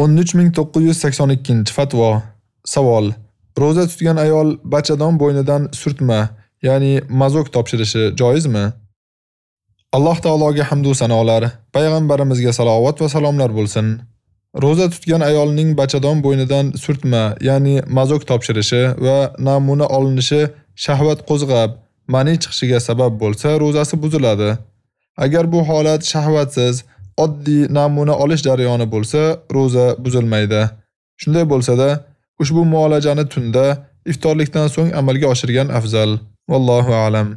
13982-fatvo. Savol: Roza tutgan ayol bachadon bo'ynidan surtma, ya'ni mazok topshirishi joizmi? Alloh taologa hamd va sanolar, payg'ambarimizga salovat va salomlar bo'lsin. Roza tutgan ayolning bachadon bo'ynidan surtma, ya'ni mazok topshirishi va namuna olinishi shahvat qo'zg'ab, mani chiqishiga sabab bo'lsa, rozasi buziladi. Agar bu holat shahvatsiz, oddiy namuna olish jarayoni bo'lsa, roza buzilmaydi. Shunday bo'lsa-da, ushbu muolajani tunda iftorlikdan so'ng amalga oshirgan afzal. Vallohu a'lam.